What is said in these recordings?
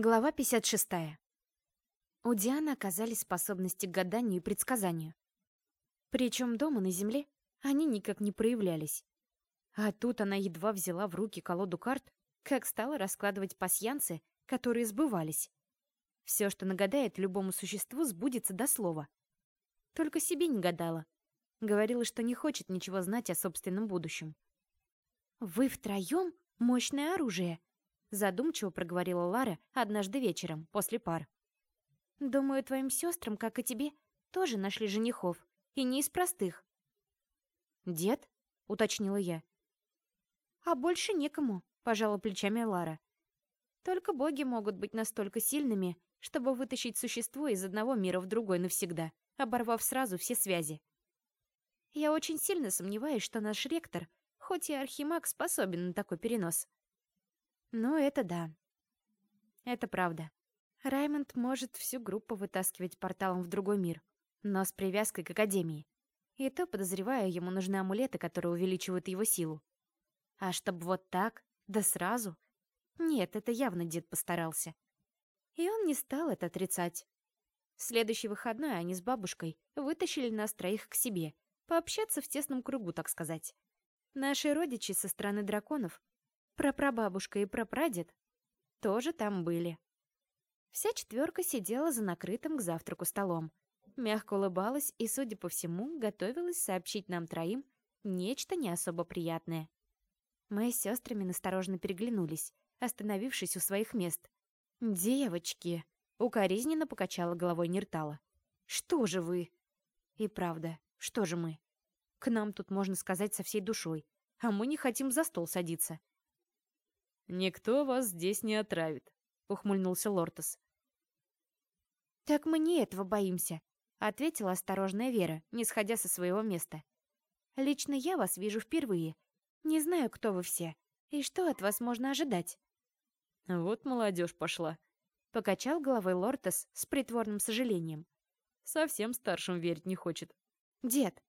Глава 56. У Дианы оказались способности к гаданию и предсказанию. Причем дома на земле они никак не проявлялись. А тут она едва взяла в руки колоду карт, как стала раскладывать пасьянцы, которые сбывались. Все, что нагадает любому существу, сбудется до слова. Только себе не гадала. Говорила, что не хочет ничего знать о собственном будущем. «Вы втроем — мощное оружие», задумчиво проговорила Лара однажды вечером, после пар. «Думаю, твоим сестрам, как и тебе, тоже нашли женихов, и не из простых». «Дед?» — уточнила я. «А больше некому», — пожала плечами Лара. «Только боги могут быть настолько сильными, чтобы вытащить существо из одного мира в другой навсегда, оборвав сразу все связи. Я очень сильно сомневаюсь, что наш ректор, хоть и архимаг, способен на такой перенос. Ну, это да. Это правда. Раймонд может всю группу вытаскивать порталом в другой мир, но с привязкой к Академии. И то, подозреваю, ему нужны амулеты, которые увеличивают его силу. А чтобы вот так, да сразу? Нет, это явно дед постарался. И он не стал это отрицать. В следующий выходной они с бабушкой вытащили нас троих к себе, пообщаться в тесном кругу, так сказать. Наши родичи со стороны драконов прапрабабушка и прапрадед тоже там были. Вся четверка сидела за накрытым к завтраку столом, мягко улыбалась и, судя по всему, готовилась сообщить нам троим нечто не особо приятное. Мы с сестрами насторожно переглянулись, остановившись у своих мест. «Девочки!» — укоризненно покачала головой Нертала. «Что же вы?» «И правда, что же мы?» «К нам тут, можно сказать, со всей душой, а мы не хотим за стол садиться. «Никто вас здесь не отравит», — ухмыльнулся Лортес. «Так мы не этого боимся», — ответила осторожная Вера, не сходя со своего места. «Лично я вас вижу впервые. Не знаю, кто вы все, и что от вас можно ожидать». «Вот молодежь пошла», — покачал головой Лортес с притворным сожалением. «Совсем старшим верить не хочет». «Дед!»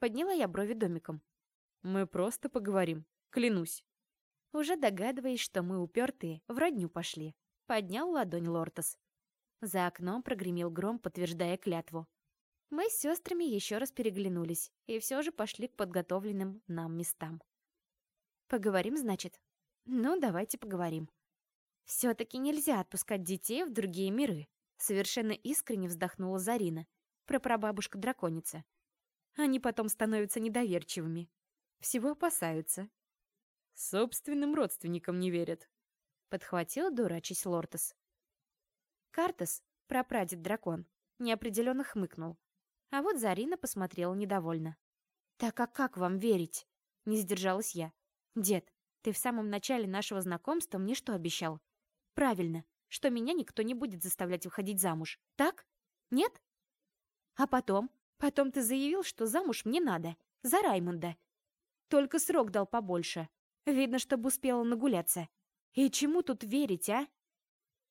Подняла я брови домиком. «Мы просто поговорим, клянусь». Уже догадываясь, что мы упертые, в родню пошли. Поднял ладонь Лортос. За окном прогремел гром, подтверждая клятву. Мы с сестрами еще раз переглянулись и все же пошли к подготовленным нам местам. Поговорим, значит? Ну, давайте поговорим. Все-таки нельзя отпускать детей в другие миры. Совершенно искренне вздохнула Зарина, прапрабабушка-драконица. Они потом становятся недоверчивыми. Всего опасаются, Собственным родственникам не верят. Подхватил, дурачись Лортес. Картес, прапрадед-дракон, неопределенно хмыкнул. А вот Зарина посмотрела недовольно. «Так а как вам верить?» — не сдержалась я. «Дед, ты в самом начале нашего знакомства мне что обещал?» «Правильно, что меня никто не будет заставлять выходить замуж. Так? Нет?» «А потом? Потом ты заявил, что замуж мне надо. За Раймонда. Только срок дал побольше. Видно, чтобы успела нагуляться. И чему тут верить, а?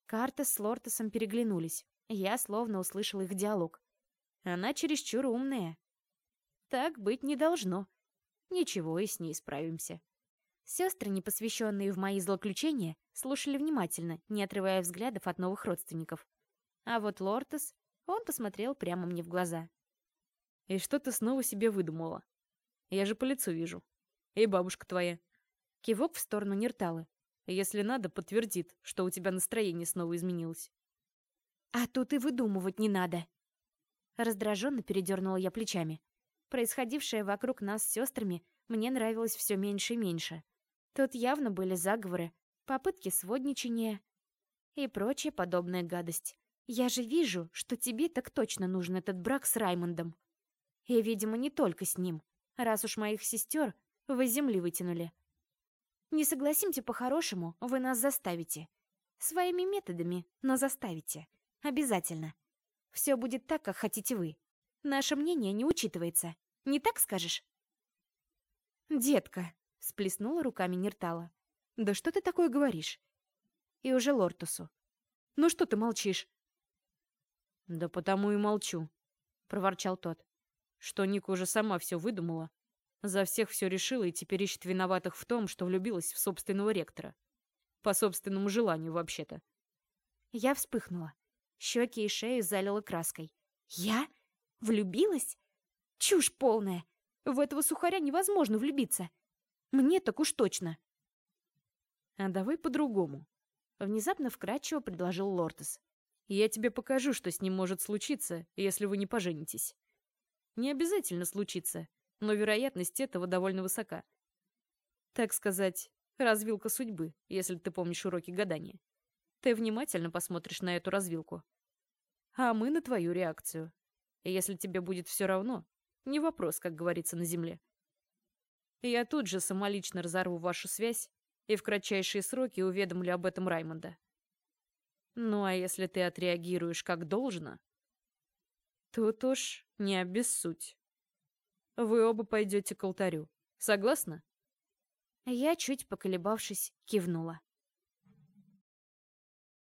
Карта с Лортесом переглянулись. Я словно услышал их диалог. Она чересчур умная. Так быть не должно. Ничего, и с ней справимся. Сестры, не посвященные в мои злоключения, слушали внимательно, не отрывая взглядов от новых родственников. А вот Лортес, он посмотрел прямо мне в глаза. «И что ты снова себе выдумала? Я же по лицу вижу. И бабушка твоя. Кивок в сторону Нерталы. Если надо, подтвердит, что у тебя настроение снова изменилось. А тут и выдумывать не надо. Раздраженно передернула я плечами. Происходившее вокруг нас с сестрами мне нравилось все меньше и меньше. Тут явно были заговоры, попытки сводничания и прочая подобная гадость. Я же вижу, что тебе так точно нужен этот брак с Раймондом. И, видимо, не только с ним, раз уж моих сестер вы земли вытянули. Не согласимте по-хорошему, вы нас заставите. Своими методами, но заставите. Обязательно. Все будет так, как хотите вы. Наше мнение не учитывается. Не так скажешь? «Детка», — сплеснула руками Нертала. «Да что ты такое говоришь?» И уже Лортусу. «Ну что ты молчишь?» «Да потому и молчу», — проворчал тот. «Что Ника уже сама все выдумала, за всех все решила и теперь ищет виноватых в том, что влюбилась в собственного ректора. По собственному желанию, вообще-то. Я вспыхнула. Щеки и шею залила краской. Я? Влюбилась? Чушь полная. В этого сухаря невозможно влюбиться. Мне так уж точно. А давай по-другому. Внезапно вкратчиво предложил Лортес. Я тебе покажу, что с ним может случиться, если вы не поженитесь. Не обязательно случится, но вероятность этого довольно высока. Так сказать, развилка судьбы, если ты помнишь уроки гадания. Ты внимательно посмотришь на эту развилку. А мы на твою реакцию. Если тебе будет все равно, не вопрос, как говорится на земле. Я тут же самолично разорву вашу связь и в кратчайшие сроки уведомлю об этом Раймонда. Ну а если ты отреагируешь как должно, тут уж не обессудь. Вы оба пойдете к алтарю. Согласна? Я, чуть поколебавшись, кивнула.